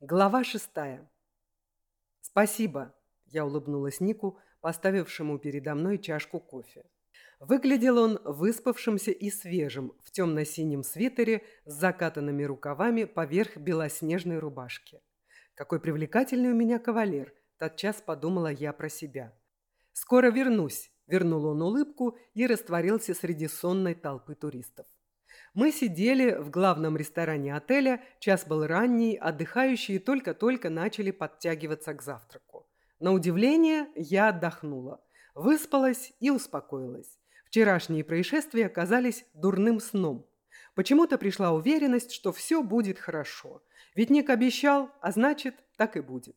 Глава шестая. «Спасибо», – я улыбнулась Нику, поставившему передо мной чашку кофе. Выглядел он выспавшимся и свежим в темно-синем свитере с закатанными рукавами поверх белоснежной рубашки. Какой привлекательный у меня кавалер, тотчас подумала я про себя. «Скоро вернусь», – вернул он улыбку и растворился среди сонной толпы туристов. Мы сидели в главном ресторане отеля, час был ранний, отдыхающие только-только начали подтягиваться к завтраку. На удивление, я отдохнула, выспалась и успокоилась. Вчерашние происшествия оказались дурным сном. Почему-то пришла уверенность, что все будет хорошо. Ведь Ник обещал, а значит, так и будет.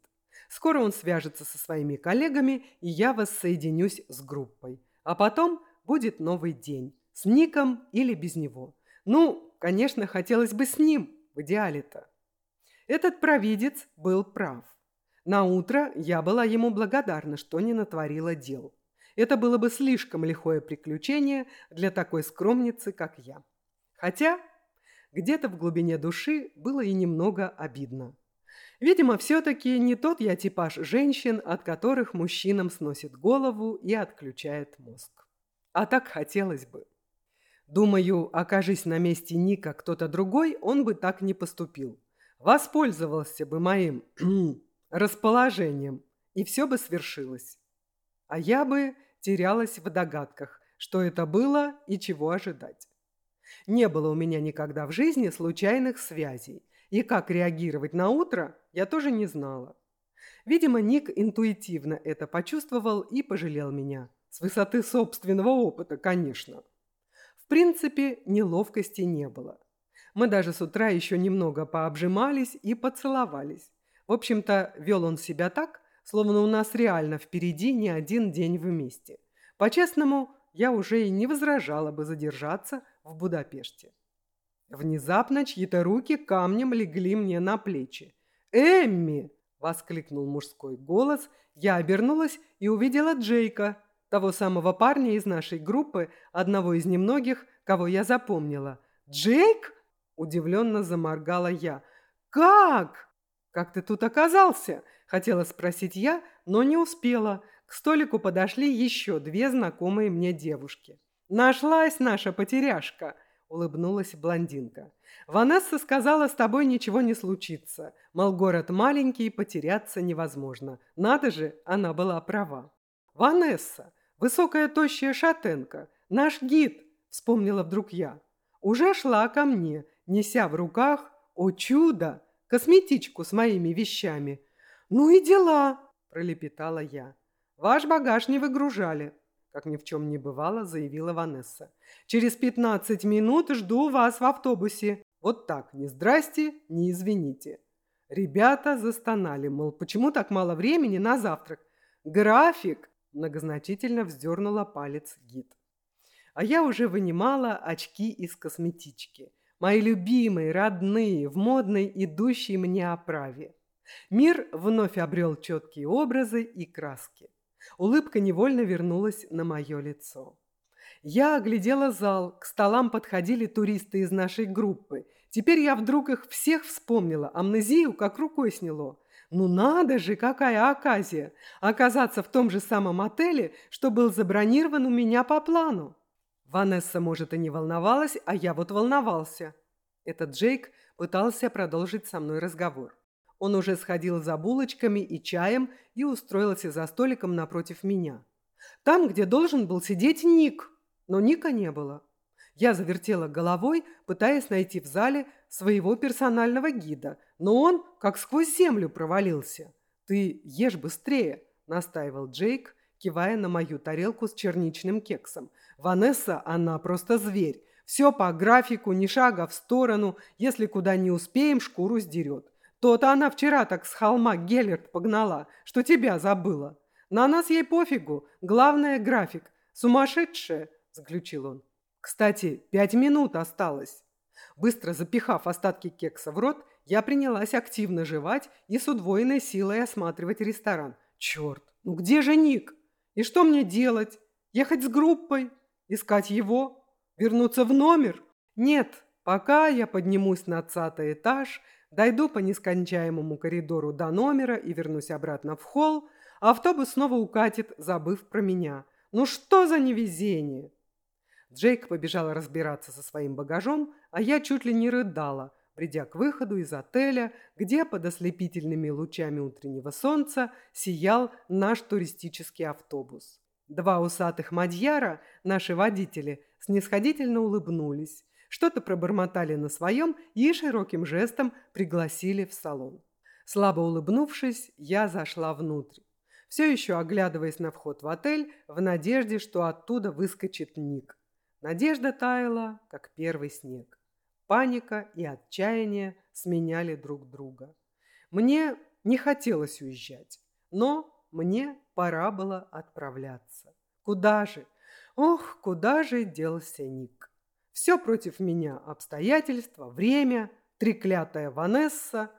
Скоро он свяжется со своими коллегами, и я воссоединюсь с группой. А потом будет новый день. С Ником или без него. Ну, конечно, хотелось бы с ним, в идеале-то. Этот провидец был прав. На утро я была ему благодарна, что не натворила дел. Это было бы слишком лихое приключение для такой скромницы, как я. Хотя где-то в глубине души было и немного обидно. Видимо, все-таки не тот я типаж женщин, от которых мужчинам сносит голову и отключает мозг. А так хотелось бы. Думаю, окажись на месте Ника кто-то другой, он бы так не поступил. Воспользовался бы моим расположением, и все бы свершилось. А я бы терялась в догадках, что это было и чего ожидать. Не было у меня никогда в жизни случайных связей, и как реагировать на утро я тоже не знала. Видимо, Ник интуитивно это почувствовал и пожалел меня. С высоты собственного опыта, конечно принципе, неловкости не было. Мы даже с утра еще немного пообжимались и поцеловались. В общем-то, вел он себя так, словно у нас реально впереди не один день вместе. По-честному, я уже и не возражала бы задержаться в Будапеште. Внезапно чьи-то руки камнем легли мне на плечи. «Эмми!» – воскликнул мужской голос. Я обернулась и увидела Джейка – того самого парня из нашей группы, одного из немногих, кого я запомнила. «Джейк?» – удивленно заморгала я. «Как? Как ты тут оказался?» – хотела спросить я, но не успела. К столику подошли еще две знакомые мне девушки. «Нашлась наша потеряшка!» – улыбнулась блондинка. «Ванесса сказала, с тобой ничего не случится. Мол, город маленький, потеряться невозможно. Надо же, она была права». «Ванесса, Высокая тощая шатенка, наш гид, вспомнила вдруг я, уже шла ко мне, неся в руках, о чудо, косметичку с моими вещами. Ну и дела, пролепетала я. Ваш багаж не выгружали, как ни в чем не бывало, заявила Ванесса. Через пятнадцать минут жду вас в автобусе. Вот так, ни здрасте, ни извините. Ребята застонали, мол, почему так мало времени на завтрак? График, Многозначительно вздернула палец гид. А я уже вынимала очки из косметички. Мои любимые, родные, в модной, идущей мне оправе. Мир вновь обрел четкие образы и краски. Улыбка невольно вернулась на мое лицо. Я оглядела зал, к столам подходили туристы из нашей группы. Теперь я вдруг их всех вспомнила, амнезию как рукой сняло. Ну надо же, какая оказия! Оказаться в том же самом отеле, что был забронирован у меня по плану. Ванесса, может, и не волновалась, а я вот волновался. Этот Джейк пытался продолжить со мной разговор. Он уже сходил за булочками и чаем и устроился за столиком напротив меня. Там, где должен был сидеть Ник, но Ника не было. Я завертела головой, пытаясь найти в зале своего персонального гида, но он как сквозь землю провалился. «Ты ешь быстрее», – настаивал Джейк, кивая на мою тарелку с черничным кексом. «Ванесса, она просто зверь. Все по графику, ни шага в сторону. Если куда не успеем, шкуру сдерет. То-то она вчера так с холма Геллерт погнала, что тебя забыла. На нас ей пофигу. Главное – график. Сумасшедшая!» – заключил он. Кстати, пять минут осталось. Быстро запихав остатки кекса в рот, я принялась активно жевать и с удвоенной силой осматривать ресторан. Черт, ну где же Ник? И что мне делать? Ехать с группой? Искать его? Вернуться в номер? Нет, пока я поднимусь на двадцатый этаж, Дойду по нескончаемому коридору до номера и вернусь обратно в холл, а автобус снова укатит, забыв про меня. Ну что за невезение? Джейк побежал разбираться со своим багажом, а я чуть ли не рыдала, придя к выходу из отеля, где под ослепительными лучами утреннего солнца сиял наш туристический автобус. Два усатых мадьяра, наши водители, снисходительно улыбнулись, что-то пробормотали на своем и широким жестом пригласили в салон. Слабо улыбнувшись, я зашла внутрь, все еще оглядываясь на вход в отель в надежде, что оттуда выскочит Ник. Надежда таяла, как первый снег. Паника и отчаяние сменяли друг друга. Мне не хотелось уезжать, но мне пора было отправляться. Куда же? Ох, куда же делся Ник? Все против меня. Обстоятельства, время, треклятая Ванесса.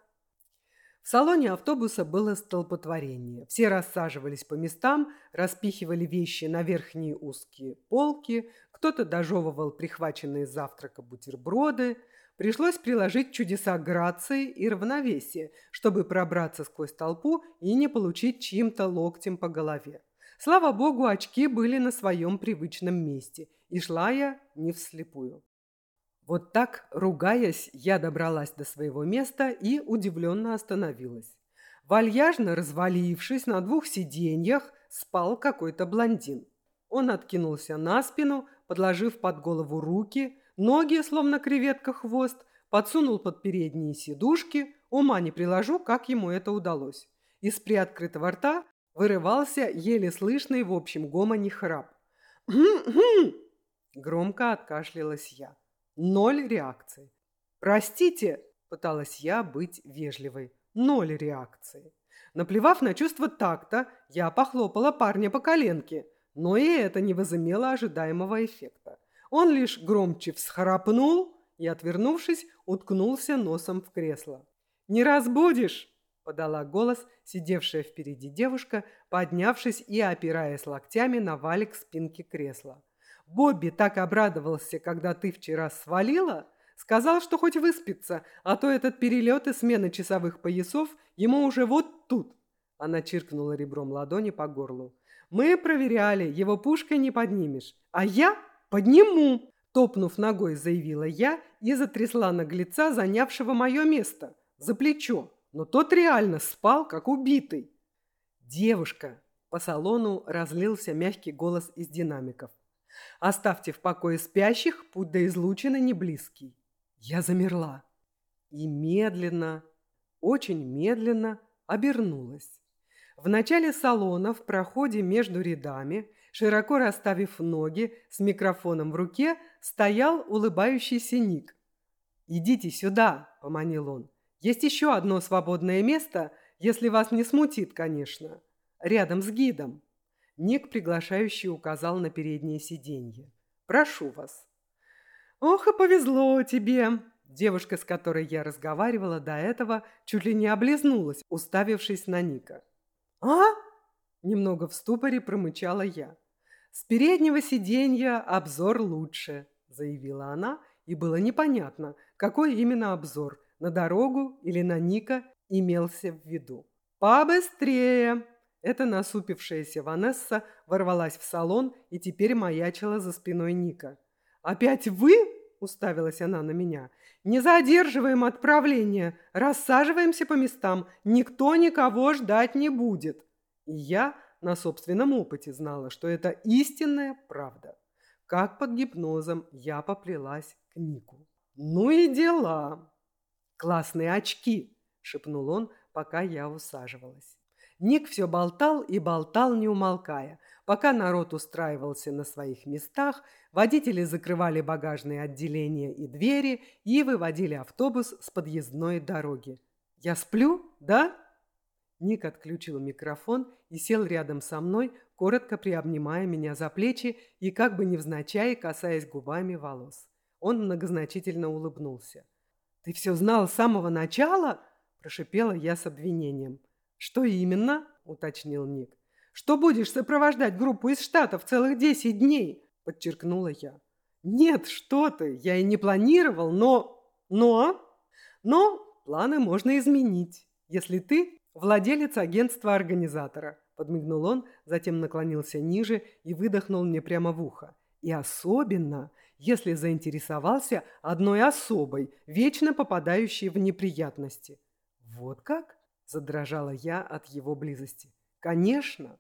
В салоне автобуса было столпотворение. Все рассаживались по местам, распихивали вещи на верхние узкие полки, кто-то дожевывал прихваченные завтрака бутерброды. Пришлось приложить чудеса грации и равновесия, чтобы пробраться сквозь толпу и не получить чьим-то локтем по голове. Слава богу, очки были на своем привычном месте, и шла я не вслепую. Вот так, ругаясь, я добралась до своего места и удивленно остановилась. Вальяжно развалившись на двух сиденьях, спал какой-то блондин. Он откинулся на спину, подложив под голову руки, ноги, словно креветка хвост, подсунул под передние сидушки, ума не приложу, как ему это удалось. Из приоткрытого рта вырывался еле слышный в общем гомоне храп. Громко откашлялась я. Ноль реакции. «Простите!» – пыталась я быть вежливой. Ноль реакции. Наплевав на чувство такта, я похлопала парня по коленке – но и это не возымело ожидаемого эффекта. Он лишь громче всхрапнул и, отвернувшись, уткнулся носом в кресло. «Не разбудишь!» – подала голос сидевшая впереди девушка, поднявшись и опираясь локтями на валик спинки кресла. «Бобби так обрадовался, когда ты вчера свалила!» Сказал, что хоть выспится, а то этот перелет и смена часовых поясов ему уже вот тут. Она чиркнула ребром ладони по горлу. Мы проверяли, его пушкой не поднимешь. А я подниму!» Топнув ногой, заявила я и затрясла наглеца, занявшего мое место, за плечо. Но тот реально спал, как убитый. «Девушка!» По салону разлился мягкий голос из динамиков. «Оставьте в покое спящих, путь до излучины не близкий». Я замерла и медленно, очень медленно обернулась. В начале салона, в проходе между рядами, широко расставив ноги, с микрофоном в руке, стоял улыбающийся Ник. «Идите сюда», – поманил он. «Есть еще одно свободное место, если вас не смутит, конечно. Рядом с гидом». Ник, приглашающий, указал на переднее сиденье. «Прошу вас». «Ох, и повезло тебе!» Девушка, с которой я разговаривала до этого, чуть ли не облизнулась, уставившись на Ника. «А?» – немного в ступоре промычала я. «С переднего сиденья обзор лучше», – заявила она, и было непонятно, какой именно обзор – на дорогу или на Ника имелся в виду. «Побыстрее!» Эта насупившаяся Ванесса ворвалась в салон и теперь маячила за спиной Ника. «Опять вы?» – уставилась она на меня. «Не задерживаем отправление, рассаживаемся по местам, никто никого ждать не будет». И я на собственном опыте знала, что это истинная правда. Как под гипнозом я поплелась к Нику. «Ну и дела!» «Классные очки!» – шепнул он, пока я усаживалась. Ник все болтал и болтал, не умолкая. Пока народ устраивался на своих местах, водители закрывали багажные отделения и двери и выводили автобус с подъездной дороги. «Я сплю, да?» Ник отключил микрофон и сел рядом со мной, коротко приобнимая меня за плечи и как бы невзначай касаясь губами волос. Он многозначительно улыбнулся. «Ты все знал с самого начала?» – прошипела я с обвинением. «Что именно?» – уточнил Ник. «Что будешь сопровождать группу из Штатов целых десять дней?» – подчеркнула я. «Нет, что ты, я и не планировал, но...» «Но?» «Но планы можно изменить, если ты владелец агентства-организатора», – подмигнул он, затем наклонился ниже и выдохнул мне прямо в ухо. «И особенно, если заинтересовался одной особой, вечно попадающей в неприятности». «Вот как?» – задрожала я от его близости. «Конечно!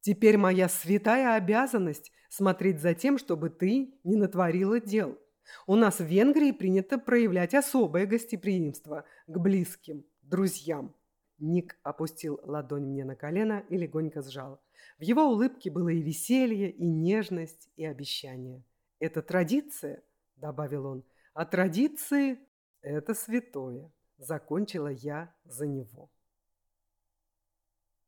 Теперь моя святая обязанность смотреть за тем, чтобы ты не натворила дел». У нас в Венгрии принято проявлять особое гостеприимство к близким, друзьям. Ник опустил ладонь мне на колено и легонько сжал. В его улыбке было и веселье, и нежность, и обещание. «Это традиция», — добавил он, — «а традиции — это святое», — закончила я за него.